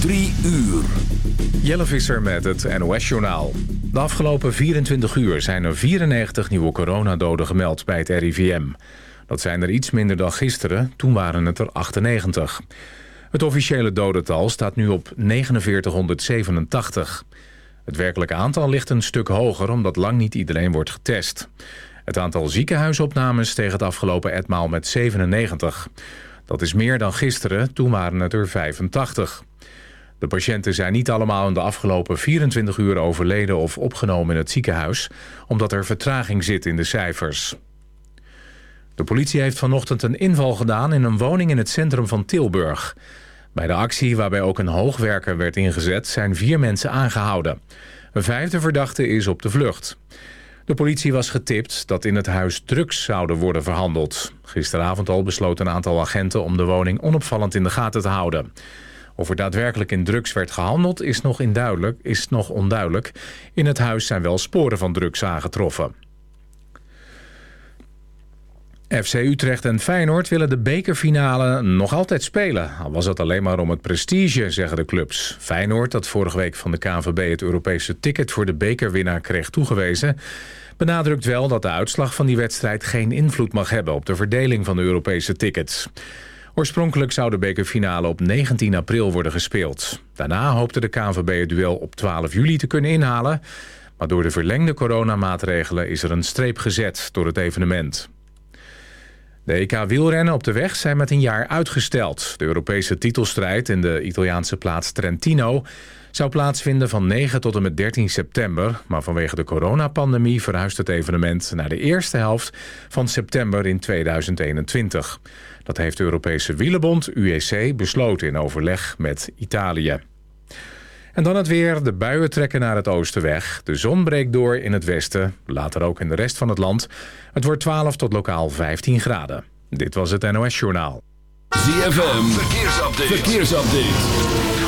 Drie uur. Jelle Visser met het NOS-journaal. De afgelopen 24 uur zijn er 94 nieuwe coronadoden gemeld bij het RIVM. Dat zijn er iets minder dan gisteren, toen waren het er 98. Het officiële dodental staat nu op 4987. Het werkelijke aantal ligt een stuk hoger omdat lang niet iedereen wordt getest. Het aantal ziekenhuisopnames steeg het afgelopen etmaal met 97. Dat is meer dan gisteren, toen waren het er 85. De patiënten zijn niet allemaal in de afgelopen 24 uur overleden of opgenomen in het ziekenhuis, omdat er vertraging zit in de cijfers. De politie heeft vanochtend een inval gedaan in een woning in het centrum van Tilburg. Bij de actie, waarbij ook een hoogwerker werd ingezet, zijn vier mensen aangehouden. Een vijfde verdachte is op de vlucht. De politie was getipt dat in het huis drugs zouden worden verhandeld. Gisteravond al besloot een aantal agenten om de woning onopvallend in de gaten te houden. Of er daadwerkelijk in drugs werd gehandeld is nog, is nog onduidelijk. In het huis zijn wel sporen van drugs aangetroffen. FC Utrecht en Feyenoord willen de bekerfinale nog altijd spelen. Al was het alleen maar om het prestige, zeggen de clubs. Feyenoord, dat vorige week van de KNVB het Europese ticket voor de bekerwinnaar kreeg toegewezen... benadrukt wel dat de uitslag van die wedstrijd geen invloed mag hebben... op de verdeling van de Europese tickets. Oorspronkelijk zou de bekerfinale op 19 april worden gespeeld. Daarna hoopte de KNVB het duel op 12 juli te kunnen inhalen... maar door de verlengde coronamaatregelen is er een streep gezet door het evenement. De EK wielrennen op de weg zijn met een jaar uitgesteld. De Europese titelstrijd in de Italiaanse plaats Trentino zou plaatsvinden van 9 tot en met 13 september. Maar vanwege de coronapandemie verhuist het evenement naar de eerste helft van september in 2021. Dat heeft de Europese Wielenbond, UEC, besloten in overleg met Italië. En dan het weer. De buien trekken naar het oosten weg. De zon breekt door in het westen, later ook in de rest van het land. Het wordt 12 tot lokaal 15 graden. Dit was het NOS Journaal. ZFM, verkeersupdate. verkeersupdate.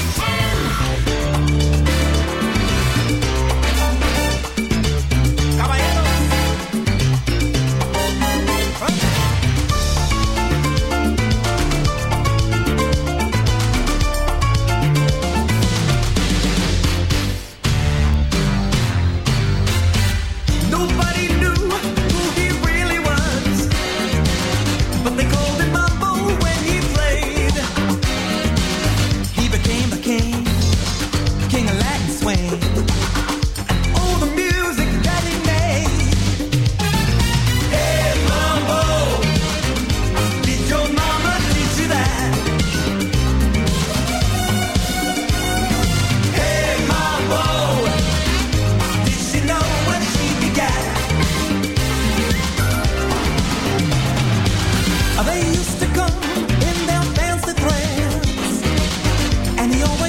and you.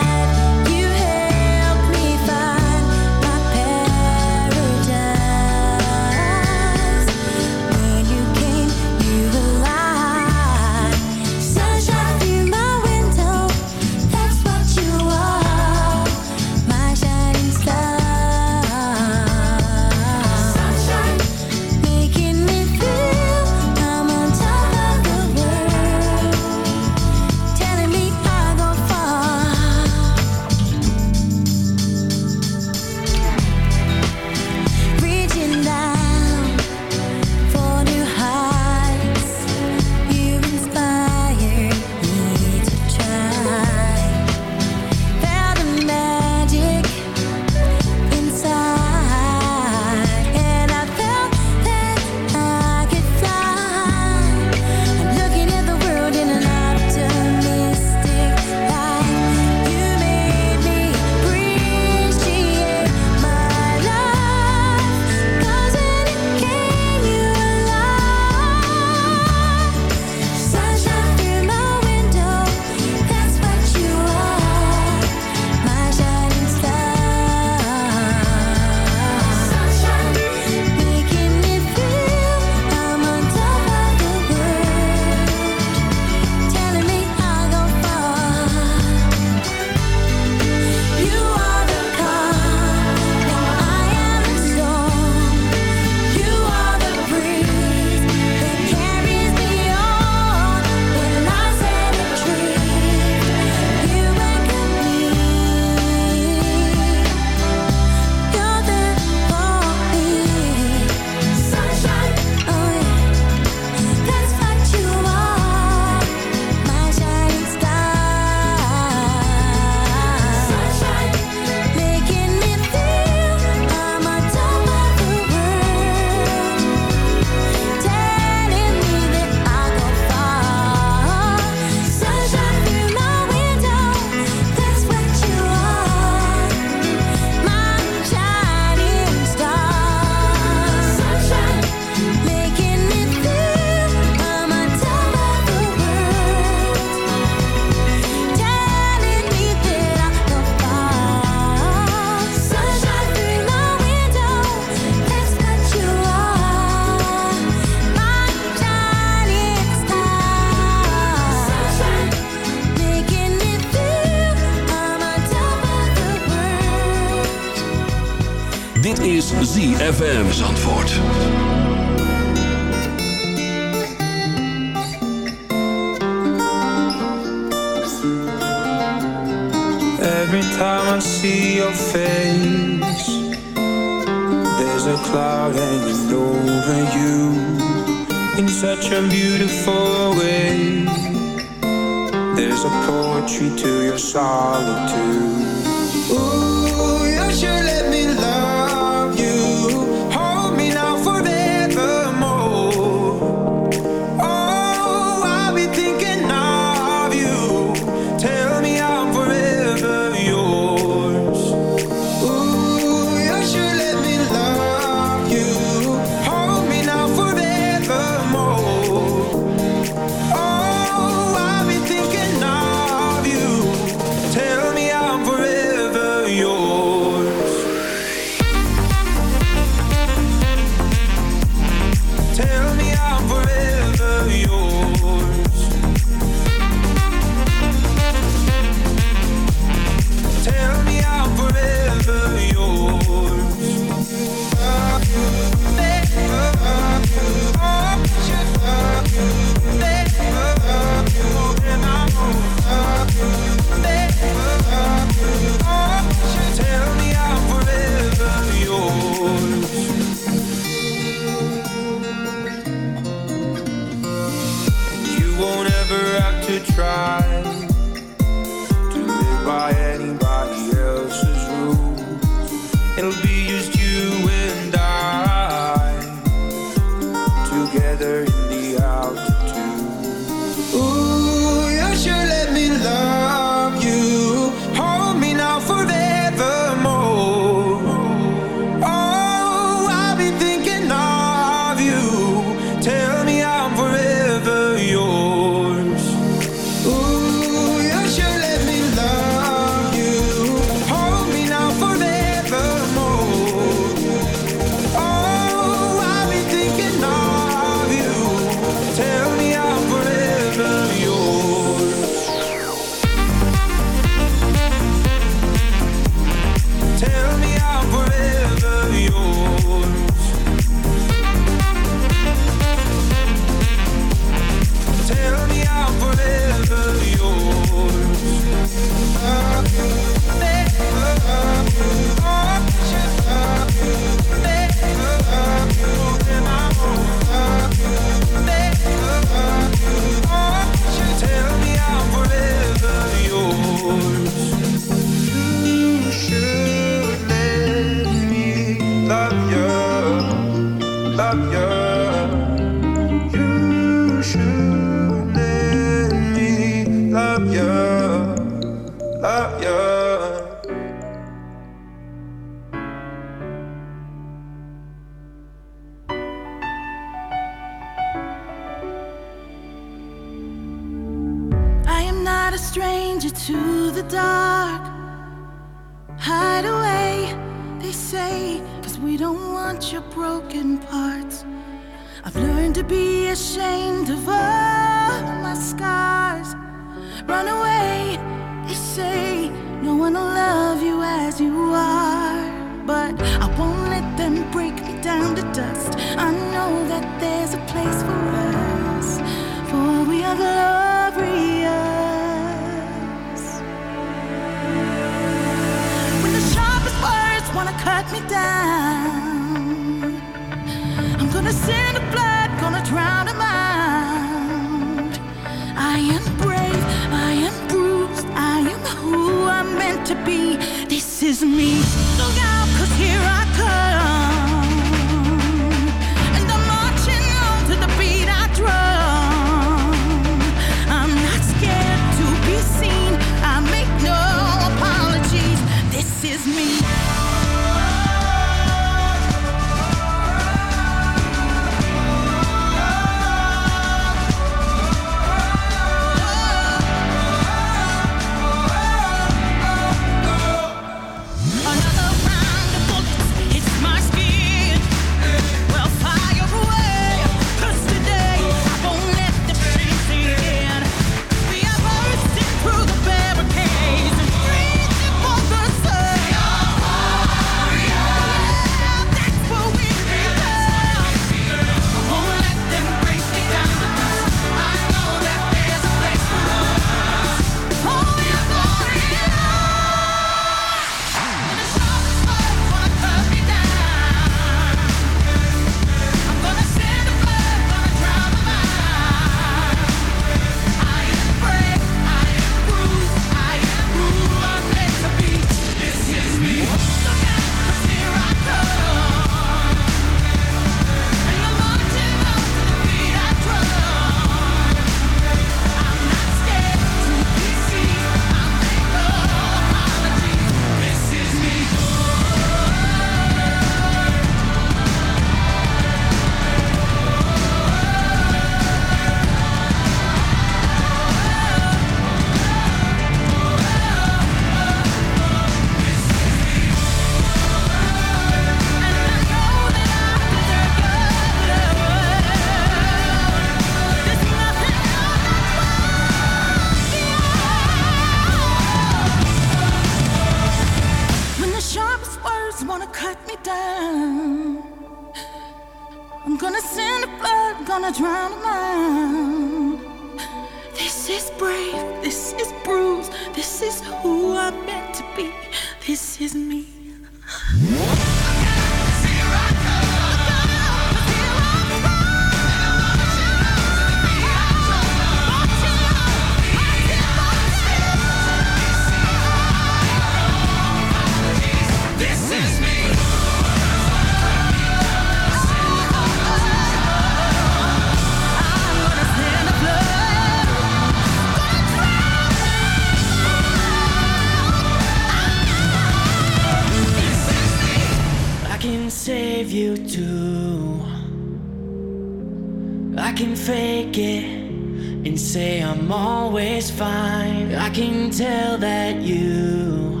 I'm always fine. I can tell that you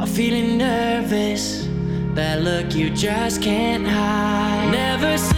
are feeling nervous. That look you just can't hide. Never.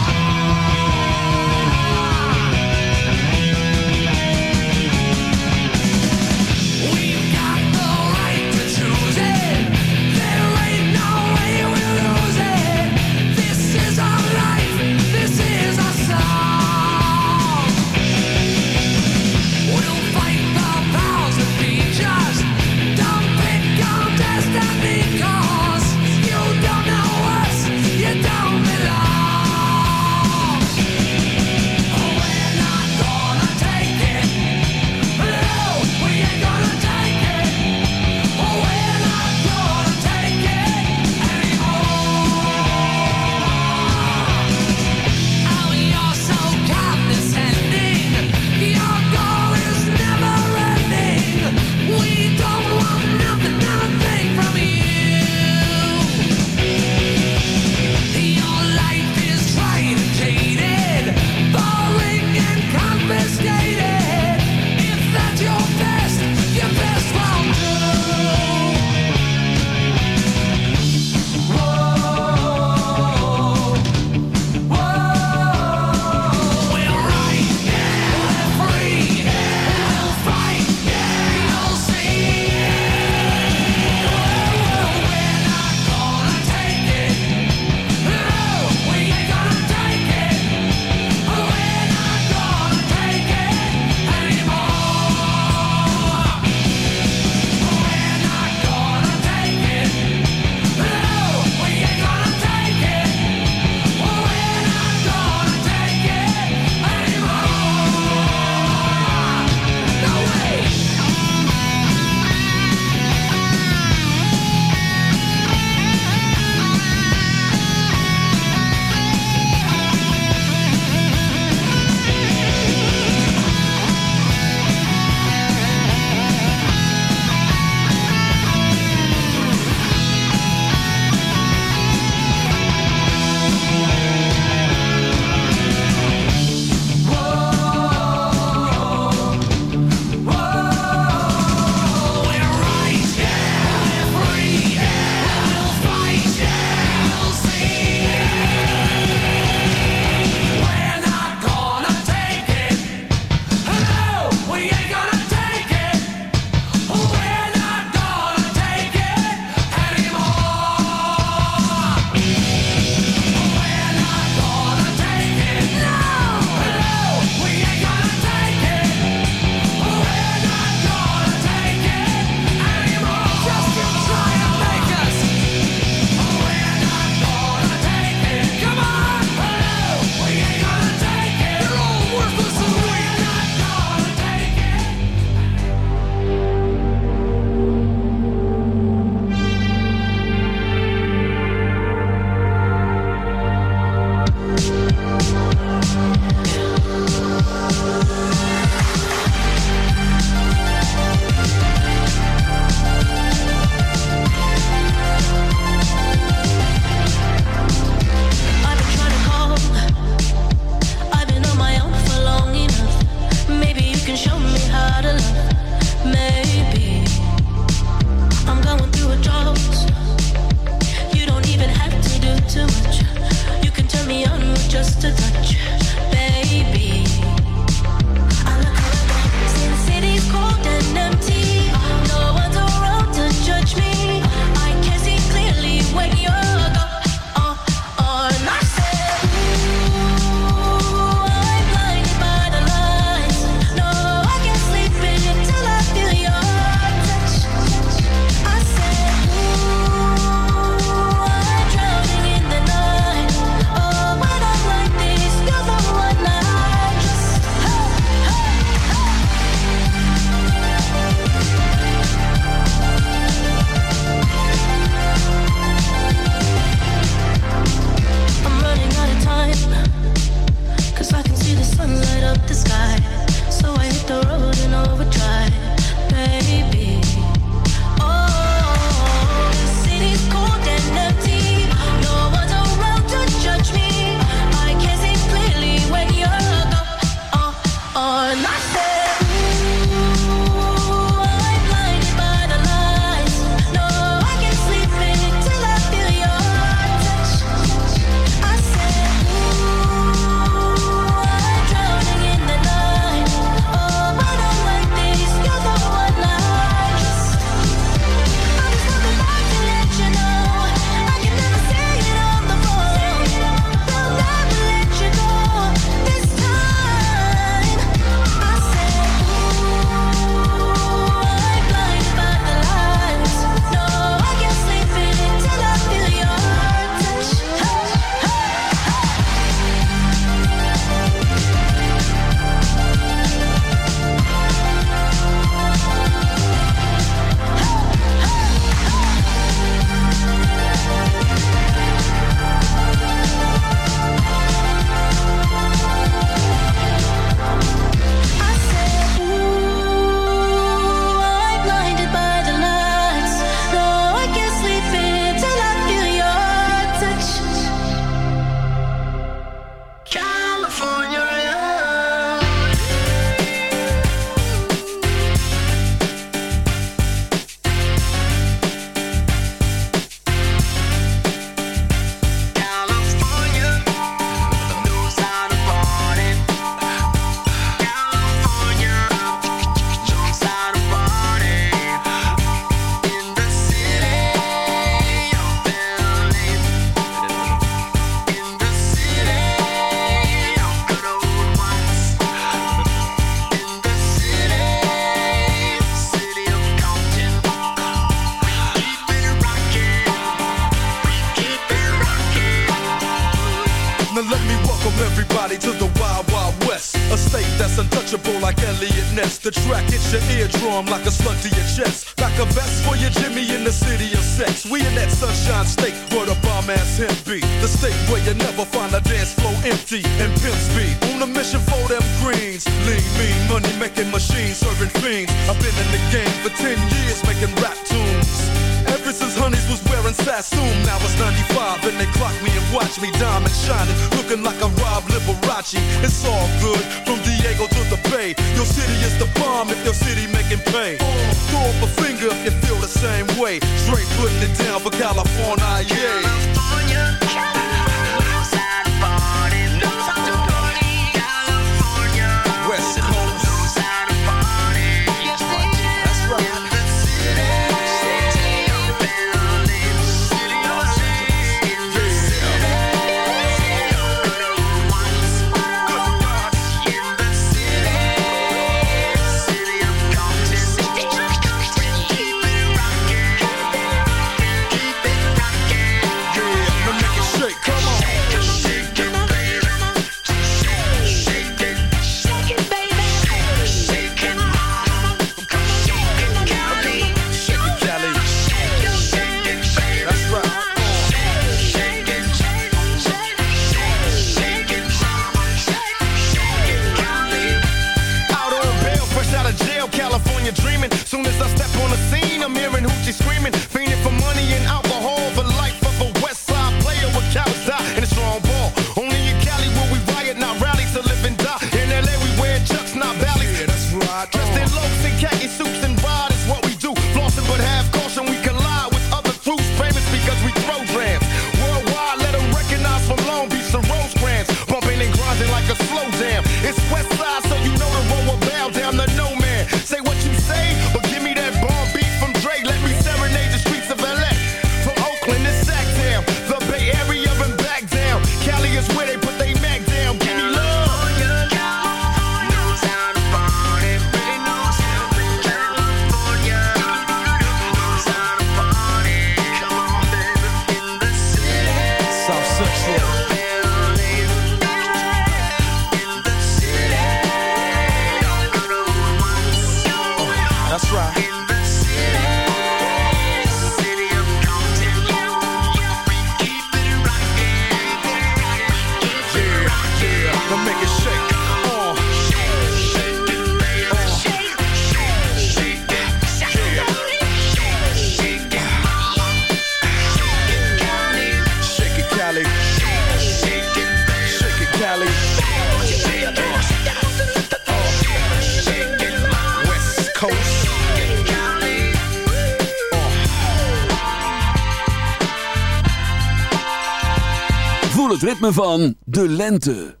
Ritme van de lente.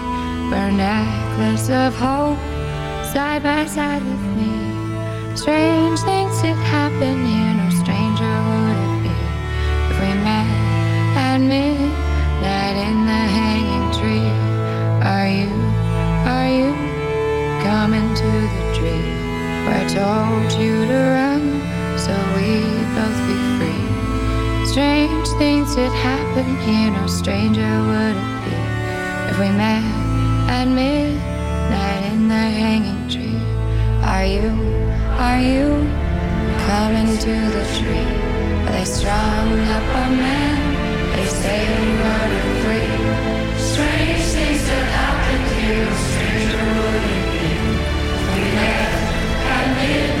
a necklace of hope side by side with me? Strange things did happen here, no stranger would it be if we met at midnight in the hanging tree. Are you, are you coming to the tree where I told you to run so we'd both be free? Strange things did happen here, no stranger would it be if we met at midnight in the hanging tree. Are you, are you coming to the tree they strung up a man? They say who murdered three. Strange things that happened here. Stranger would it be? We met at midnight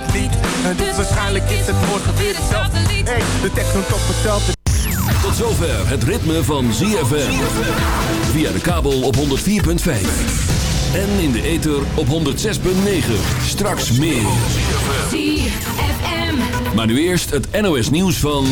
niet. En dus waarschijnlijk is het morgen weer hetzelfde lied. Hey, de tekst noemt op hetzelfde. Tot zover het ritme van ZFM. Via de kabel op 104.5. En in de ether op 106.9. Straks meer. ZFM. Maar nu eerst het NOS nieuws van...